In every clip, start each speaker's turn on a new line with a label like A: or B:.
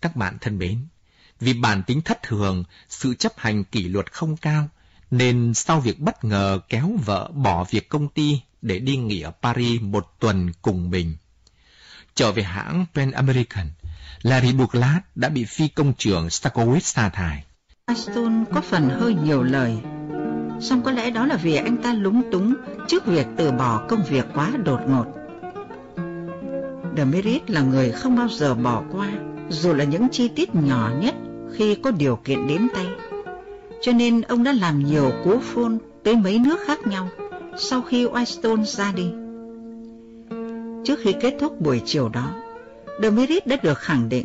A: Các bạn thân mến, vì bản tính thất thường, sự chấp hành kỷ luật không cao, nên sau việc bất ngờ kéo vợ bỏ việc công ty để đi nghỉ ở Paris một tuần cùng mình. Trở về hãng Pan American, Larry Douglas đã bị phi công trưởng Stakowitz sa thải.
B: Aston có phần hơi nhiều lời, song có lẽ đó là vì anh ta lúng túng trước việc từ bỏ công việc quá đột ngột. Demerit là người không bao giờ bỏ qua, dù là những chi tiết nhỏ nhất khi có điều kiện đến tay. Cho nên ông đã làm nhiều cú phone tới mấy nước khác nhau sau khi Whitestone ra đi. Trước khi kết thúc buổi chiều đó, Demerit đã được khẳng định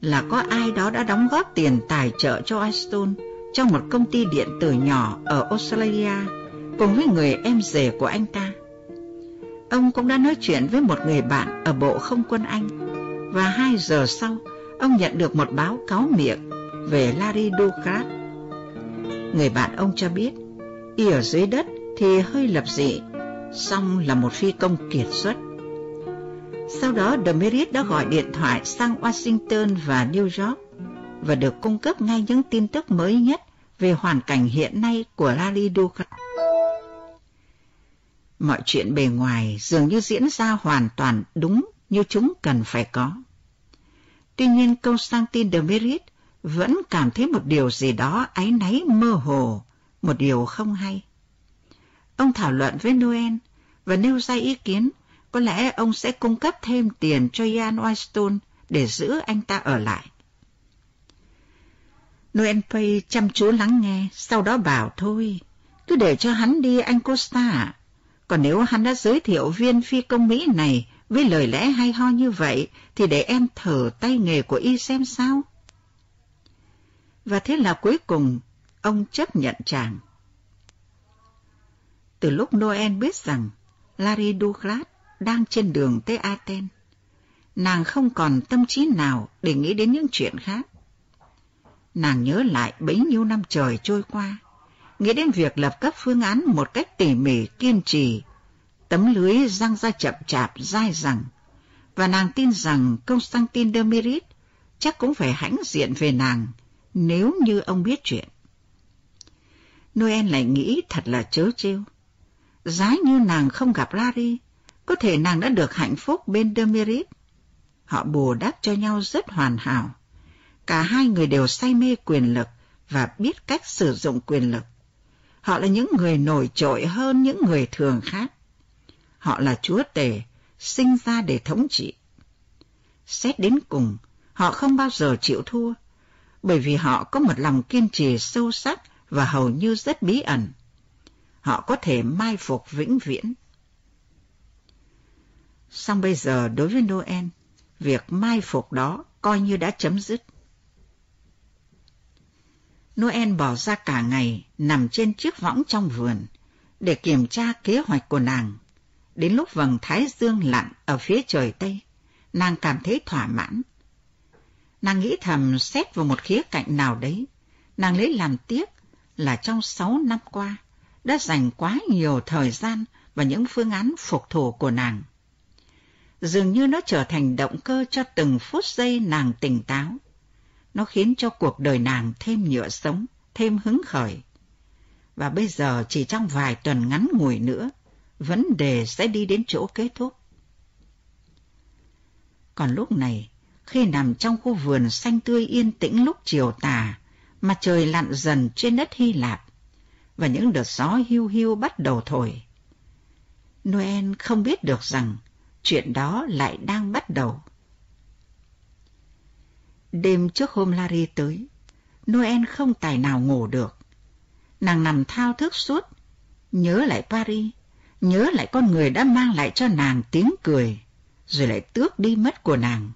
B: là có ai đó đã đóng góp tiền tài trợ cho Whitestone trong một công ty điện tử nhỏ ở Australia cùng với người em rể của anh ta. Ông cũng đã nói chuyện với một người bạn ở bộ không quân Anh và hai giờ sau ông nhận được một báo cáo miệng về Larry Ducrat. Người bạn ông cho biết y ở dưới đất thì hơi lập dị, song là một phi công kiệt xuất. Sau đó Demerit đã gọi điện thoại sang Washington và New York và được cung cấp ngay những tin tức mới nhất về hoàn cảnh hiện nay của Larry Ducrat. Mọi chuyện bề ngoài dường như diễn ra hoàn toàn đúng như chúng cần phải có. Tuy nhiên Constantin Demerit vẫn cảm thấy một điều gì đó áy náy mơ hồ, một điều không hay. Ông thảo luận với Noel và nêu ra ý kiến có lẽ ông sẽ cung cấp thêm tiền cho Ian Whitestone để giữ anh ta ở lại. Noel Pay chăm chú lắng nghe, sau đó bảo thôi, cứ để cho hắn đi anh Costa. Còn nếu hắn đã giới thiệu viên phi công Mỹ này với lời lẽ hay ho như vậy, thì để em thử tay nghề của y xem sao. Và thế là cuối cùng, ông chấp nhận chàng. Từ lúc Noel biết rằng Larry Douglas đang trên đường tới Athens, nàng không còn tâm trí nào để nghĩ đến những chuyện khác. Nàng nhớ lại bấy nhiêu năm trời trôi qua, nghĩ đến việc lập các phương án một cách tỉ mỉ, kiên trì, tấm lưới răng ra chậm chạp, dai dẳng, và nàng tin rằng Constantin Demirit chắc cũng phải hãnh diện về nàng nếu như ông biết chuyện. Noel lại nghĩ thật là chớ trêu. Giá như nàng không gặp Larry, có thể nàng đã được hạnh phúc bên Demirit. Họ bù đắp cho nhau rất hoàn hảo. Cả hai người đều say mê quyền lực và biết cách sử dụng quyền lực. Họ là những người nổi trội hơn những người thường khác. Họ là chúa tể, sinh ra để thống trị. Xét đến cùng, họ không bao giờ chịu thua, bởi vì họ có một lòng kiên trì sâu sắc và hầu như rất bí ẩn. Họ có thể mai phục vĩnh viễn. Song bây giờ đối với Noel, việc mai phục đó coi như đã chấm dứt. Noel bỏ ra cả ngày nằm trên chiếc võng trong vườn để kiểm tra kế hoạch của nàng. Đến lúc vầng thái dương lặn ở phía trời Tây, nàng cảm thấy thỏa mãn. Nàng nghĩ thầm xét vào một khía cạnh nào đấy, nàng lấy làm tiếc là trong sáu năm qua đã dành quá nhiều thời gian và những phương án phục thủ của nàng dường như nó trở thành động cơ cho từng phút giây nàng tỉnh táo. Nó khiến cho cuộc đời nàng thêm nhựa sống, thêm hứng khởi. Và bây giờ chỉ trong vài tuần ngắn ngủi nữa, vấn đề sẽ đi đến chỗ kết thúc. Còn lúc này, khi nằm trong khu vườn xanh tươi yên tĩnh lúc chiều tà, mặt trời lặn dần trên đất Hy Lạp, và những đợt gió hiu hiu bắt đầu thổi. Noel không biết được rằng chuyện đó lại đang bắt đầu. Đêm trước hôm Larry tới, Noel không tài nào ngủ được. Nàng nằm thao thức suốt, nhớ lại Paris, nhớ lại con người đã mang lại cho nàng tiếng cười, rồi lại tước đi mất của nàng.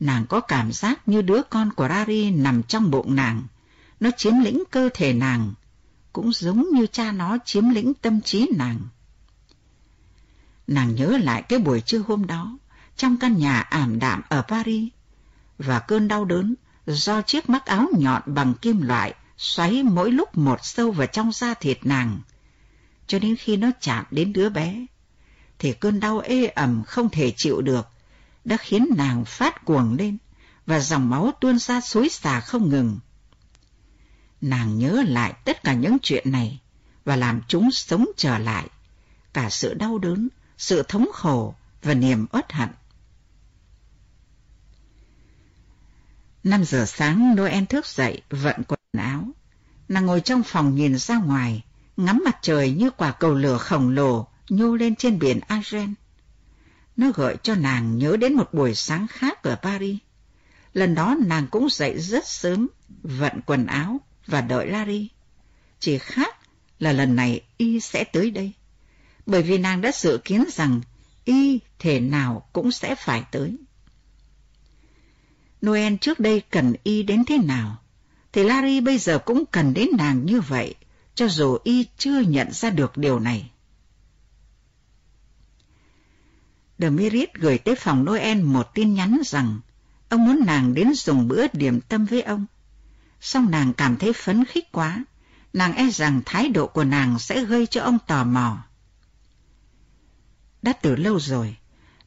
B: Nàng có cảm giác như đứa con của Rari nằm trong bụng nàng, nó chiếm lĩnh cơ thể nàng, cũng giống như cha nó chiếm lĩnh tâm trí nàng. Nàng nhớ lại cái buổi trưa hôm đó, trong căn nhà ảm đạm ở Paris, và cơn đau đớn do chiếc mắc áo nhọn bằng kim loại xoáy mỗi lúc một sâu vào trong da thịt nàng. Cho đến khi nó chạm đến đứa bé, thì cơn đau ê ẩm không thể chịu được, đã khiến nàng phát cuồng lên và dòng máu tuôn ra xối xả không ngừng. Nàng nhớ lại tất cả những chuyện này và làm chúng sống trở lại, cả sự đau đớn, sự thống khổ và niềm uất hận. Năm giờ sáng, Noel thức dậy, vận quần áo. Nàng ngồi trong phòng nhìn ra ngoài, ngắm mặt trời như quả cầu lửa khổng lồ nhô lên trên biển Agen. Nó gợi cho nàng nhớ đến một buổi sáng khác ở Paris. Lần đó nàng cũng dậy rất sớm, vận quần áo và đợi Larry. Chỉ khác là lần này y sẽ tới đây. Bởi vì nàng đã dự kiến rằng y thể nào cũng sẽ phải tới. Noel trước đây cần y đến thế nào, thì Larry bây giờ cũng cần đến nàng như vậy, cho dù y chưa nhận ra được điều này. Demirit gửi tới phòng Noel một tin nhắn rằng ông muốn nàng đến dùng bữa điểm tâm với ông. Xong nàng cảm thấy phấn khích quá, nàng e rằng thái độ của nàng sẽ gây cho ông tò mò. Đã từ lâu rồi,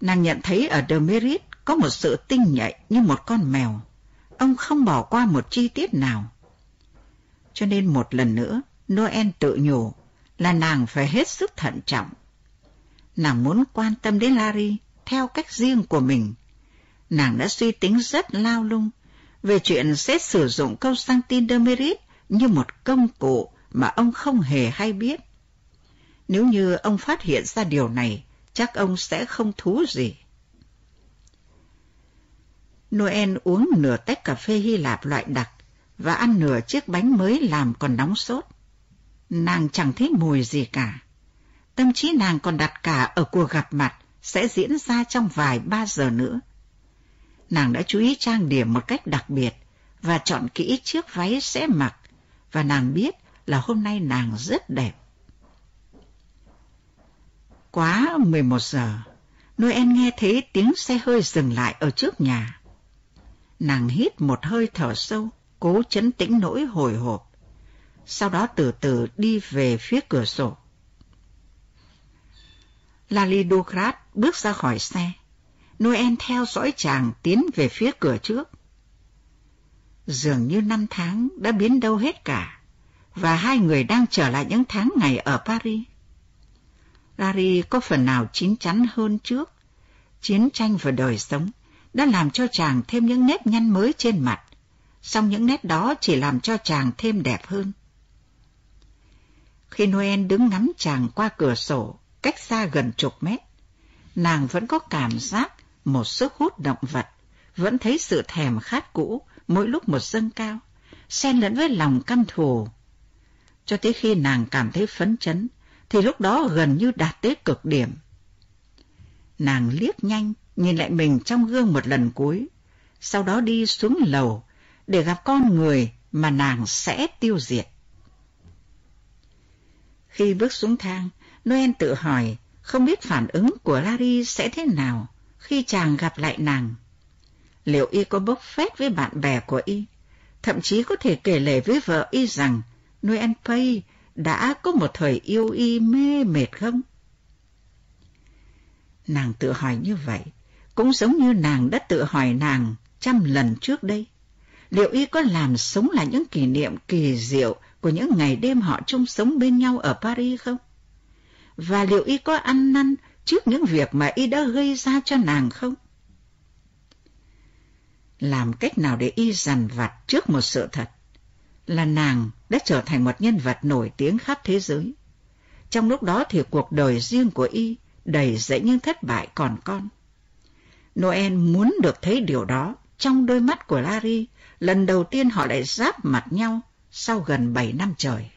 B: nàng nhận thấy ở Demirit có một sự tinh nhạy như một con mèo. Ông không bỏ qua một chi tiết nào. Cho nên một lần nữa, Noel tự nhủ là nàng phải hết sức thận trọng. Nàng muốn quan tâm đến Larry theo cách riêng của mình. Nàng đã suy tính rất lao lung về chuyện sẽ sử dụng câu sang tin Demerit như một công cụ mà ông không hề hay biết. Nếu như ông phát hiện ra điều này, chắc ông sẽ không thú gì. Noel uống nửa tách cà phê Hy Lạp loại đặc và ăn nửa chiếc bánh mới làm còn nóng sốt. Nàng chẳng thấy mùi gì cả. Tâm trí nàng còn đặt cả ở cuộc gặp mặt sẽ diễn ra trong vài ba giờ nữa. Nàng đã chú ý trang điểm một cách đặc biệt và chọn kỹ chiếc váy sẽ mặc và nàng biết là hôm nay nàng rất đẹp. Quá 11 giờ, Noel nghe thấy tiếng xe hơi dừng lại ở trước nhà. Nàng hít một hơi thở sâu, cố chấn tĩnh nỗi hồi hộp. Sau đó từ từ đi về phía cửa sổ. Lali Ducrat bước ra khỏi xe. Noel theo dõi chàng tiến về phía cửa trước. Dường như năm tháng đã biến đâu hết cả, và hai người đang trở lại những tháng ngày ở Paris. Larry có phần nào chín chắn hơn trước. Chiến tranh và đời sống đã làm cho chàng thêm những nếp nhăn mới trên mặt, song những nét đó chỉ làm cho chàng thêm đẹp hơn. Khi Noel đứng ngắm chàng qua cửa sổ, cách xa gần chục mét, nàng vẫn có cảm giác một sức hút động vật, vẫn thấy sự thèm khát cũ mỗi lúc một dâng cao, xen lẫn với lòng căm thù. Cho tới khi nàng cảm thấy phấn chấn, thì lúc đó gần như đạt tới cực điểm. Nàng liếc nhanh, nhìn lại mình trong gương một lần cuối, sau đó đi xuống lầu để gặp con người mà nàng sẽ tiêu diệt. Khi bước xuống thang, Noel tự hỏi không biết phản ứng của Larry sẽ thế nào khi chàng gặp lại nàng. Liệu y có bốc phét với bạn bè của y, thậm chí có thể kể lể với vợ y rằng Noel Pay đã có một thời yêu y mê mệt không? Nàng tự hỏi như vậy, cũng giống như nàng đã tự hỏi nàng trăm lần trước đây. Liệu y có làm sống lại những kỷ niệm kỳ diệu của những ngày đêm họ chung sống bên nhau ở Paris không? Và liệu y có ăn năn trước những việc mà y đã gây ra cho nàng không? Làm cách nào để y dằn vặt trước một sự thật là nàng đã trở thành một nhân vật nổi tiếng khắp thế giới. Trong lúc đó thì cuộc đời riêng của y đầy dẫy những thất bại còn con. Noel muốn được thấy điều đó trong đôi mắt của Larry, lần đầu tiên họ lại giáp mặt nhau sau gần bảy năm trời.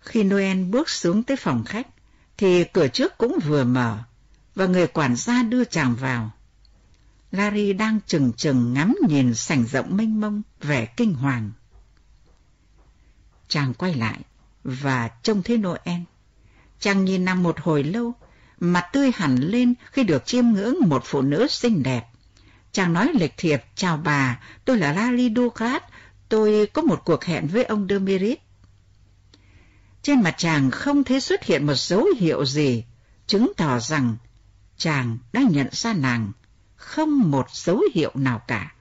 B: Khi Noel bước xuống tới phòng khách, thì cửa trước cũng vừa mở, và người quản gia đưa chàng vào. Larry đang chừng chừng ngắm nhìn sảnh rộng mênh mông, vẻ kinh hoàng. Chàng quay lại và trông thấy Noel. Chàng nhìn nằm một hồi lâu, mặt tươi hẳn lên khi được chiêm ngưỡng một phụ nữ xinh đẹp. Chàng nói lịch thiệp, chào bà, tôi là Larry Ducat, tôi có một cuộc hẹn với ông Demirit. Trên mặt chàng không thấy xuất hiện một dấu hiệu gì, chứng tỏ rằng chàng đã nhận ra nàng không một dấu hiệu nào cả.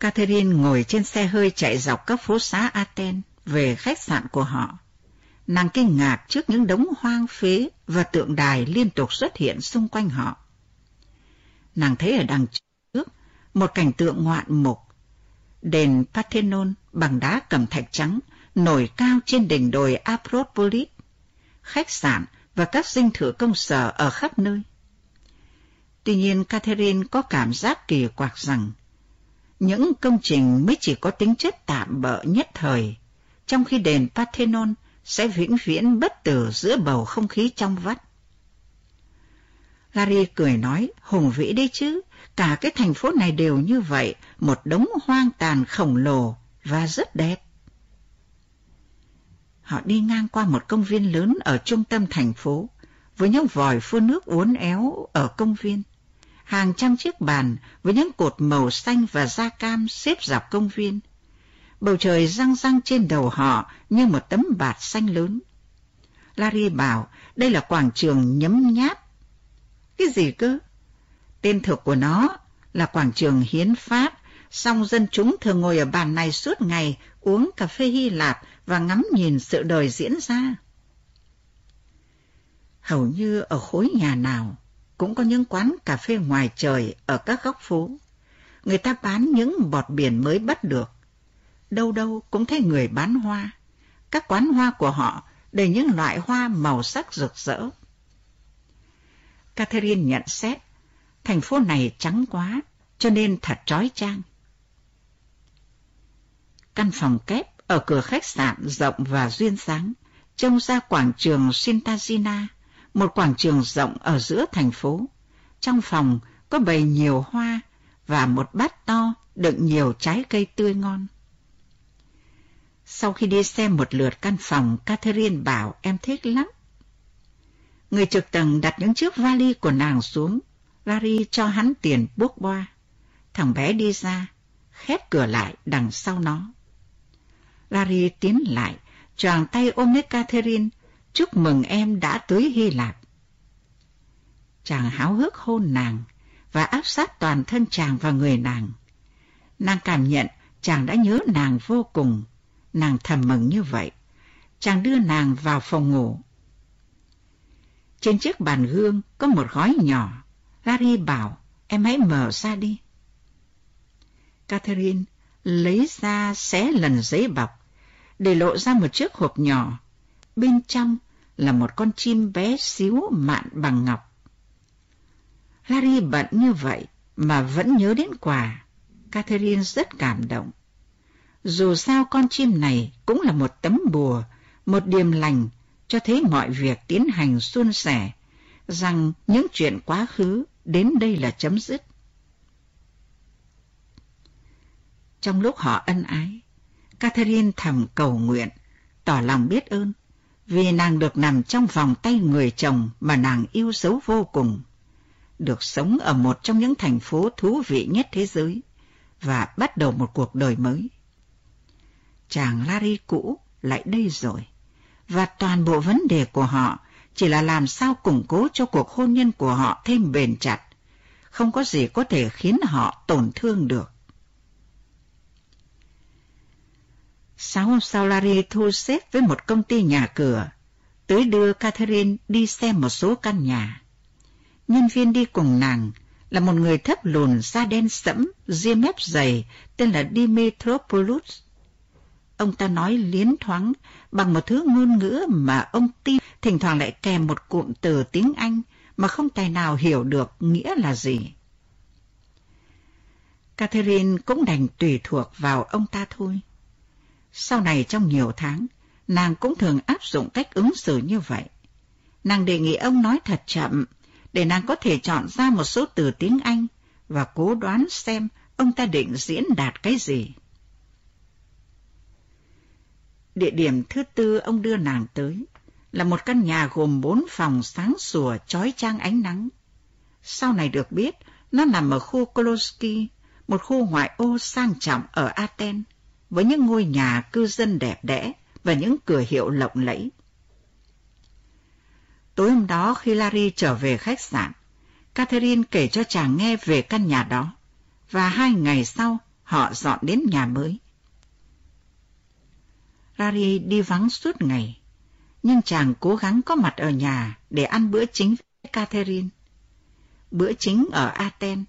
B: Catherine ngồi trên xe hơi chạy dọc các phố xá Athens về khách sạn của họ. Nàng kinh ngạc trước những đống hoang phế và tượng đài liên tục xuất hiện xung quanh họ. Nàng thấy ở đằng trước một cảnh tượng ngoạn mục. Đền Parthenon bằng đá cẩm thạch trắng nổi cao trên đỉnh đồi Apropolis, khách sạn và các dinh thự công sở ở khắp nơi. Tuy nhiên, Catherine có cảm giác kỳ quặc rằng những công trình mới chỉ có tính chất tạm bợ nhất thời, trong khi đền Parthenon sẽ vĩnh viễn bất tử giữa bầu không khí trong vắt. Gary cười nói, hùng vĩ đấy chứ, cả cái thành phố này đều như vậy, một đống hoang tàn khổng lồ và rất đẹp. Họ đi ngang qua một công viên lớn ở trung tâm thành phố, với những vòi phun nước uốn éo ở công viên. Hàng trăm chiếc bàn với những cột màu xanh và da cam xếp dọc công viên. Bầu trời răng răng trên đầu họ như một tấm bạt xanh lớn. Larry bảo đây là quảng trường nhấm nháp. Cái gì cơ? Tên thực của nó là quảng trường hiến pháp, song dân chúng thường ngồi ở bàn này suốt ngày uống cà phê Hy Lạp và ngắm nhìn sự đời diễn ra. Hầu như ở khối nhà nào cũng có những quán cà phê ngoài trời ở các góc phố. Người ta bán những bọt biển mới bắt được. Đâu đâu cũng thấy người bán hoa. Các quán hoa của họ đầy những loại hoa màu sắc rực rỡ. Catherine nhận xét, thành phố này trắng quá, cho nên thật trói trang. Căn phòng kép ở cửa khách sạn rộng và duyên dáng, trông ra quảng trường Sintagina, một quảng trường rộng ở giữa thành phố. Trong phòng có bày nhiều hoa và một bát to đựng nhiều trái cây tươi ngon. Sau khi đi xem một lượt căn phòng, Catherine bảo em thích lắm. Người trực tầng đặt những chiếc vali của nàng xuống. Larry cho hắn tiền buốc boa. Thằng bé đi ra, khép cửa lại đằng sau nó. Larry tiến lại, choàng tay ôm lấy Catherine, chúc mừng em đã tới Hy Lạp. Chàng háo hức hôn nàng và áp sát toàn thân chàng vào người nàng. Nàng cảm nhận chàng đã nhớ nàng vô cùng, nàng thầm mừng như vậy. Chàng đưa nàng vào phòng ngủ. Trên chiếc bàn gương có một gói nhỏ. Larry bảo, em hãy mở ra đi. Catherine lấy ra xé lần giấy bọc, để lộ ra một chiếc hộp nhỏ. Bên trong là một con chim bé xíu mạn bằng ngọc. Larry bận như vậy mà vẫn nhớ đến quà. Catherine rất cảm động. Dù sao con chim này cũng là một tấm bùa, một điềm lành cho thấy mọi việc tiến hành suôn sẻ, rằng những chuyện quá khứ đến đây là chấm dứt. Trong lúc họ ân ái, Catherine thầm cầu nguyện, tỏ lòng biết ơn, vì nàng được nằm trong vòng tay người chồng mà nàng yêu dấu vô cùng, được sống ở một trong những thành phố thú vị nhất thế giới và bắt đầu một cuộc đời mới. Chàng Larry cũ lại đây rồi, và toàn bộ vấn đề của họ chỉ là làm sao củng cố cho cuộc hôn nhân của họ thêm bền chặt, không có gì có thể khiến họ tổn thương được. sau hôm sau Larry thu xếp với một công ty nhà cửa, tới đưa Catherine đi xem một số căn nhà. Nhân viên đi cùng nàng là một người thấp lùn da đen sẫm, ria mép dày, tên là Dimitropoulos. Ông ta nói liến thoáng bằng một thứ ngôn ngữ mà ông tin thỉnh thoảng lại kèm một cụm từ tiếng Anh mà không tài nào hiểu được nghĩa là gì. Catherine cũng đành tùy thuộc vào ông ta thôi. Sau này trong nhiều tháng, nàng cũng thường áp dụng cách ứng xử như vậy. Nàng đề nghị ông nói thật chậm, để nàng có thể chọn ra một số từ tiếng Anh và cố đoán xem ông ta định diễn đạt cái gì. Địa điểm thứ tư ông đưa nàng tới là một căn nhà gồm bốn phòng sáng sủa chói chang ánh nắng. Sau này được biết, nó nằm ở khu Koloski, một khu ngoại ô sang trọng ở Athens với những ngôi nhà cư dân đẹp đẽ và những cửa hiệu lộng lẫy. Tối hôm đó khi Larry trở về khách sạn, Catherine kể cho chàng nghe về căn nhà đó, và hai ngày sau họ dọn đến nhà mới. Larry đi vắng suốt ngày, nhưng chàng cố gắng có mặt ở nhà để ăn bữa chính với Catherine. Bữa chính ở Athens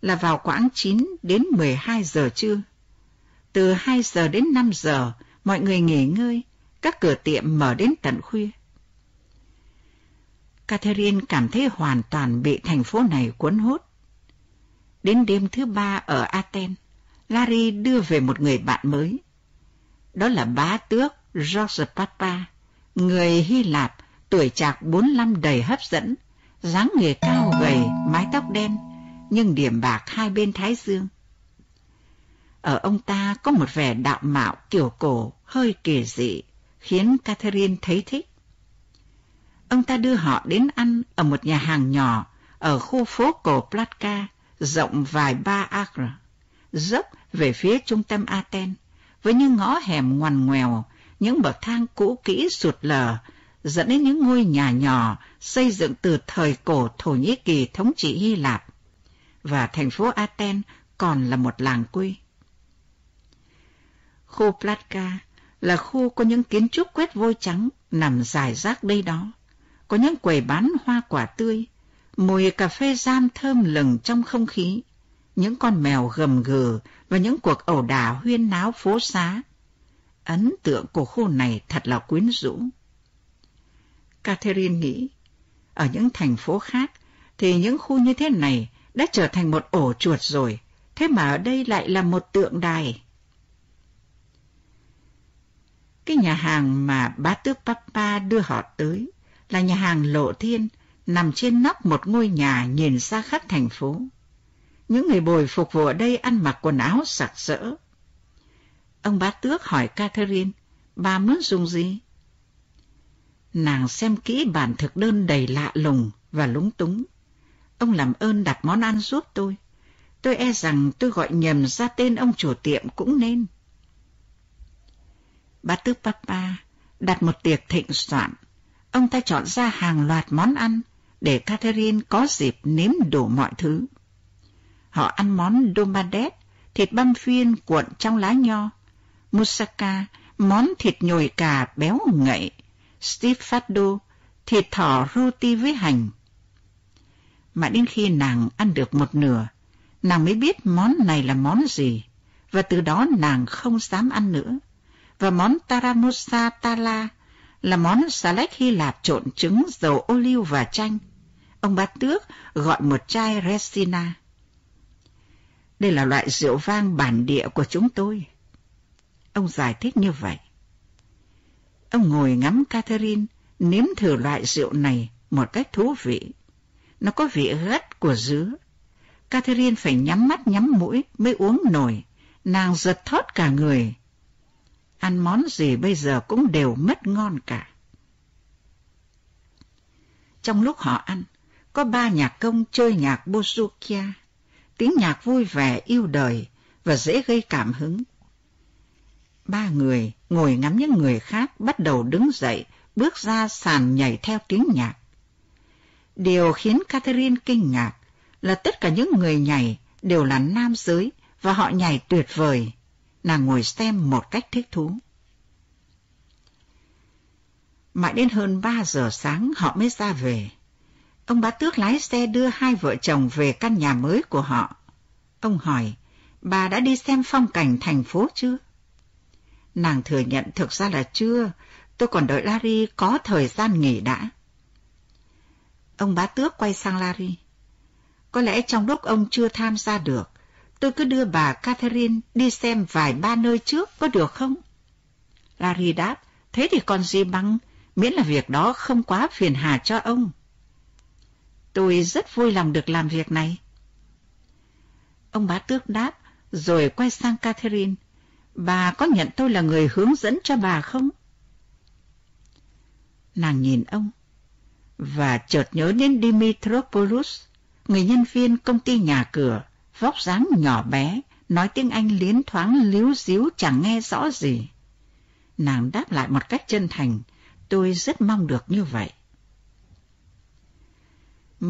B: là vào quãng 9 đến 12 giờ trưa. Từ 2 giờ đến 5 giờ, mọi người nghỉ ngơi, các cửa tiệm mở đến tận khuya. Catherine cảm thấy hoàn toàn bị thành phố này cuốn hút. Đến đêm thứ ba ở Athens, Larry đưa về một người bạn mới. Đó là bá tước George Papa, người Hy Lạp, tuổi trạc 45 đầy hấp dẫn, dáng người cao gầy, mái tóc đen, nhưng điểm bạc hai bên thái dương. Ở ông ta có một vẻ đạo mạo kiểu cổ hơi kỳ dị, khiến Catherine thấy thích. Ông ta đưa họ đến ăn ở một nhà hàng nhỏ ở khu phố cổ Platka, rộng vài ba acre, dốc về phía trung tâm Athens, với những ngõ hẻm ngoằn ngoèo, những bậc thang cũ kỹ sụt lở, dẫn đến những ngôi nhà nhỏ xây dựng từ thời cổ Thổ Nhĩ Kỳ thống trị Hy Lạp. Và thành phố Athens còn là một làng quê. Khu Platka là khu có những kiến trúc quét vôi trắng nằm dài rác đây đó. Có những quầy bán hoa quả tươi, mùi cà phê giam thơm lừng trong không khí, những con mèo gầm gừ và những cuộc ẩu đả huyên náo phố xá. Ấn tượng của khu này thật là quyến rũ. Catherine nghĩ, ở những thành phố khác thì những khu như thế này đã trở thành một ổ chuột rồi, thế mà ở đây lại là một tượng đài. Cái nhà hàng mà bá tước Papa đưa họ tới là nhà hàng Lộ Thiên, nằm trên nóc một ngôi nhà nhìn ra khắp thành phố. Những người bồi phục vụ ở đây ăn mặc quần áo sặc sỡ. Ông bá tước hỏi Catherine, bà muốn dùng gì? Nàng xem kỹ bản thực đơn đầy lạ lùng và lúng túng. Ông làm ơn đặt món ăn giúp tôi. Tôi e rằng tôi gọi nhầm ra tên ông chủ tiệm cũng nên. Bá tước Papa đặt một tiệc thịnh soạn. Ông ta chọn ra hàng loạt món ăn để Catherine có dịp nếm đủ mọi thứ. Họ ăn món domadet, thịt băm phiên cuộn trong lá nho, moussaka, món thịt nhồi cà béo ngậy, stifado, thịt thỏ roti với hành. Mà đến khi nàng ăn được một nửa, nàng mới biết món này là món gì, và từ đó nàng không dám ăn nữa và món taramosa tala là món salad Hy Lạp trộn trứng, dầu ô liu và chanh. Ông bát tước gọi một chai Resina. Đây là loại rượu vang bản địa của chúng tôi. Ông giải thích như vậy. Ông ngồi ngắm Catherine nếm thử loại rượu này một cách thú vị. Nó có vị gắt của dứa. Catherine phải nhắm mắt nhắm mũi mới uống nổi. Nàng giật thót cả người ăn món gì bây giờ cũng đều mất ngon cả. Trong lúc họ ăn, có ba nhạc công chơi nhạc Bozukia, tiếng nhạc vui vẻ yêu đời và dễ gây cảm hứng. Ba người ngồi ngắm những người khác bắt đầu đứng dậy, bước ra sàn nhảy theo tiếng nhạc. Điều khiến Catherine kinh ngạc là tất cả những người nhảy đều là nam giới và họ nhảy tuyệt vời nàng ngồi xem một cách thích thú. Mãi đến hơn ba giờ sáng họ mới ra về. Ông bá tước lái xe đưa hai vợ chồng về căn nhà mới của họ. Ông hỏi, bà đã đi xem phong cảnh thành phố chưa? Nàng thừa nhận thực ra là chưa, tôi còn đợi Larry có thời gian nghỉ đã. Ông bá tước quay sang Larry. Có lẽ trong lúc ông chưa tham gia được, tôi cứ đưa bà Catherine đi xem vài ba nơi trước có được không? Larry đáp, thế thì còn gì bằng, miễn là việc đó không quá phiền hà cho ông. Tôi rất vui lòng được làm việc này. Ông bá tước đáp, rồi quay sang Catherine. Bà có nhận tôi là người hướng dẫn cho bà không? Nàng nhìn ông, và chợt nhớ đến Dimitropoulos, người nhân viên công ty nhà cửa, vóc dáng nhỏ bé, nói tiếng Anh liến thoáng líu díu chẳng nghe rõ gì. Nàng đáp lại một cách chân thành, tôi rất mong được như vậy.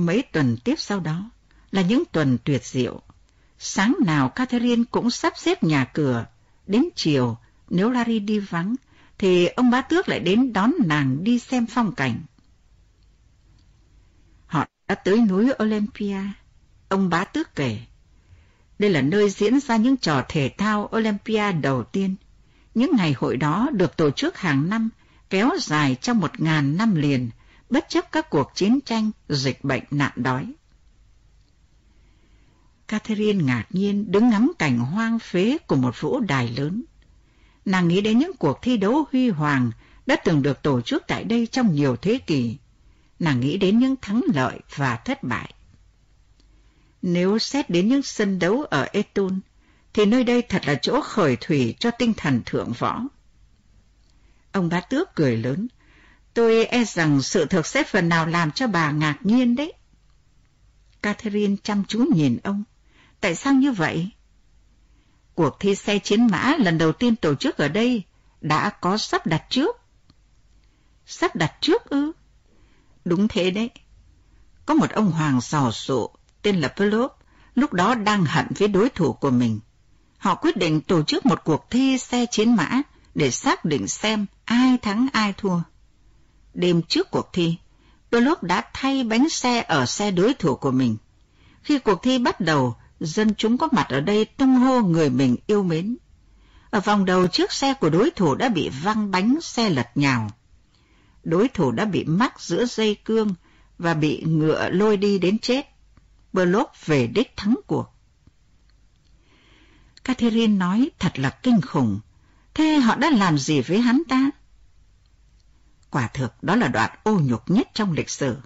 B: Mấy tuần tiếp sau đó là những tuần tuyệt diệu. Sáng nào Catherine cũng sắp xếp nhà cửa. Đến chiều, nếu Larry đi vắng, thì ông bá tước lại đến đón nàng đi xem phong cảnh. Họ đã tới núi Olympia. Ông bá tước kể. Đây là nơi diễn ra những trò thể thao Olympia đầu tiên. Những ngày hội đó được tổ chức hàng năm, kéo dài trong một ngàn năm liền, bất chấp các cuộc chiến tranh, dịch bệnh nạn đói. Catherine ngạc nhiên đứng ngắm cảnh hoang phế của một vũ đài lớn. Nàng nghĩ đến những cuộc thi đấu huy hoàng đã từng được tổ chức tại đây trong nhiều thế kỷ. Nàng nghĩ đến những thắng lợi và thất bại. Nếu xét đến những sân đấu ở Eton, thì nơi đây thật là chỗ khởi thủy cho tinh thần thượng võ. Ông bá tước cười lớn. Tôi e rằng sự thực sẽ phần nào làm cho bà ngạc nhiên đấy. Catherine chăm chú nhìn ông. Tại sao như vậy? Cuộc thi xe chiến mã lần đầu tiên tổ chức ở đây đã có sắp đặt trước. Sắp đặt trước ư? Đúng thế đấy. Có một ông hoàng sò sộ tên là Pelop, lúc đó đang hận với đối thủ của mình. Họ quyết định tổ chức một cuộc thi xe chiến mã để xác định xem ai thắng ai thua. Đêm trước cuộc thi, Block đã thay bánh xe ở xe đối thủ của mình. Khi cuộc thi bắt đầu, dân chúng có mặt ở đây tung hô người mình yêu mến. Ở vòng đầu chiếc xe của đối thủ đã bị văng bánh xe lật nhào. Đối thủ đã bị mắc giữa dây cương và bị ngựa lôi đi đến chết. Block về đích thắng cuộc. Catherine nói thật là kinh khủng. Thế họ đã làm gì với hắn ta? Quả thực đó là đoạn ô nhục nhất trong lịch sử.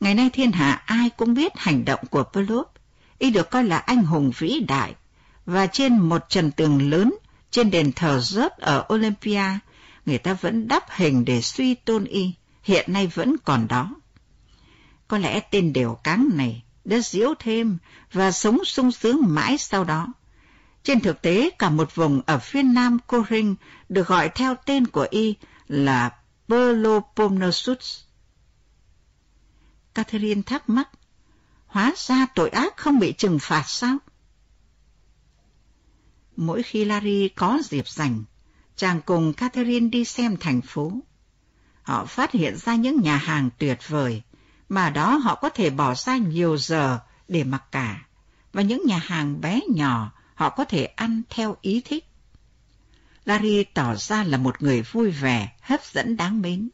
B: Ngày nay thiên hạ ai cũng biết hành động của Pelop, y được coi là anh hùng vĩ đại, và trên một trần tường lớn trên đền thờ rớt ở Olympia, người ta vẫn đắp hình để suy tôn y, hiện nay vẫn còn đó. Có lẽ tên đều cáng này đã diễu thêm và sống sung sướng mãi sau đó. Trên thực tế, cả một vùng ở phía nam Corinth được gọi theo tên của y là Peloponnesus. Catherine thắc mắc, Hóa ra tội ác không bị trừng phạt sao? Mỗi khi Larry có dịp rảnh, chàng cùng Catherine đi xem thành phố. Họ phát hiện ra những nhà hàng tuyệt vời, mà đó họ có thể bỏ ra nhiều giờ để mặc cả, và những nhà hàng bé nhỏ họ có thể ăn theo ý thích. Larry tỏ ra là một người vui vẻ, hấp dẫn đáng mến.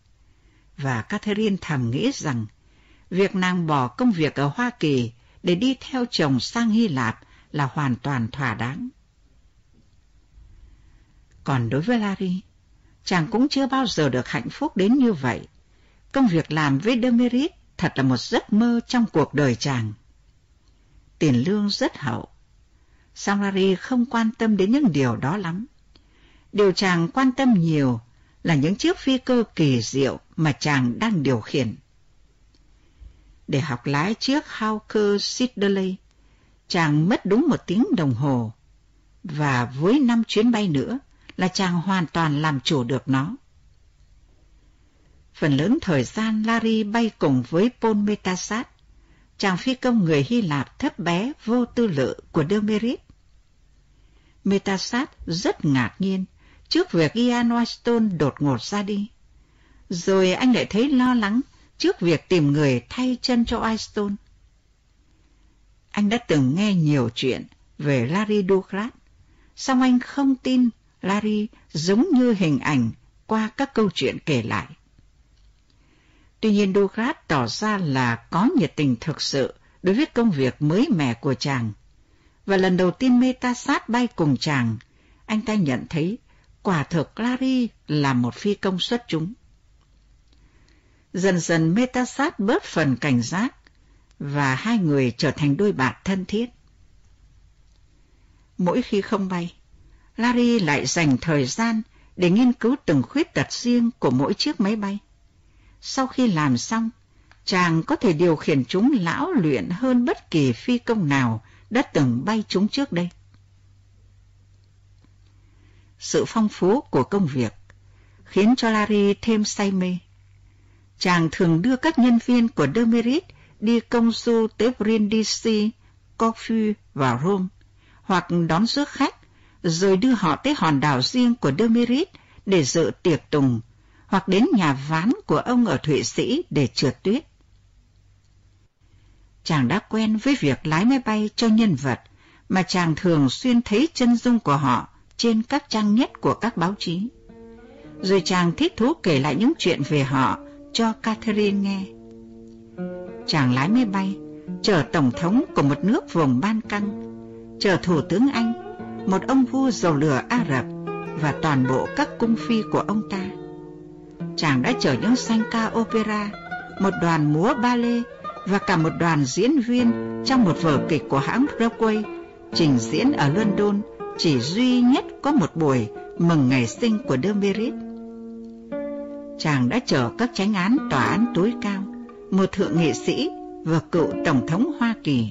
B: Và Catherine thầm nghĩ rằng việc nàng bỏ công việc ở Hoa Kỳ để đi theo chồng sang Hy Lạp là hoàn toàn thỏa đáng. Còn đối với Larry, chàng cũng chưa bao giờ được hạnh phúc đến như vậy. Công việc làm với Demerit thật là một giấc mơ trong cuộc đời chàng. Tiền lương rất hậu. Song Larry không quan tâm đến những điều đó lắm. Điều chàng quan tâm nhiều là những chiếc phi cơ kỳ diệu mà chàng đang điều khiển để học lái chiếc Hawker Siddeley. Chàng mất đúng một tiếng đồng hồ, và với năm chuyến bay nữa là chàng hoàn toàn làm chủ được nó. Phần lớn thời gian Larry bay cùng với Paul Metasat, chàng phi công người Hy Lạp thấp bé vô tư lự của Demerit. Metasat rất ngạc nhiên trước việc Ian Weston đột ngột ra đi. Rồi anh lại thấy lo lắng trước việc tìm người thay chân cho Easton. Anh đã từng nghe nhiều chuyện về Larry Douglas, song anh không tin Larry giống như hình ảnh qua các câu chuyện kể lại. Tuy nhiên Douglas tỏ ra là có nhiệt tình thực sự đối với công việc mới mẻ của chàng. Và lần đầu tiên Metasat bay cùng chàng, anh ta nhận thấy quả thực Larry là một phi công xuất chúng. Dần dần Metasat bớt phần cảnh giác và hai người trở thành đôi bạn thân thiết. Mỗi khi không bay, Larry lại dành thời gian để nghiên cứu từng khuyết tật riêng của mỗi chiếc máy bay. Sau khi làm xong, chàng có thể điều khiển chúng lão luyện hơn bất kỳ phi công nào đã từng bay chúng trước đây. Sự phong phú của công việc khiến cho Larry thêm say mê chàng thường đưa các nhân viên của Demerit đi công du tới Brindisi, Corfu và Rome, hoặc đón rước khách, rồi đưa họ tới hòn đảo riêng của Demerit để dự tiệc tùng, hoặc đến nhà ván của ông ở Thụy Sĩ để trượt tuyết. Chàng đã quen với việc lái máy bay cho nhân vật mà chàng thường xuyên thấy chân dung của họ trên các trang nhất của các báo chí. Rồi chàng thích thú kể lại những chuyện về họ cho Catherine nghe. Chàng lái máy bay, chở tổng thống của một nước vùng Ban Căng, chở thủ tướng Anh, một ông vua dầu lửa Ả Rập và toàn bộ các cung phi của ông ta. Chàng đã chở những sanh ca opera, một đoàn múa ballet và cả một đoàn diễn viên trong một vở kịch của hãng Broadway trình diễn ở London chỉ duy nhất có một buổi mừng ngày sinh của Demerit. Chàng đã chờ các tránh án tòa án tối cao, một thượng nghị sĩ và cựu tổng thống Hoa Kỳ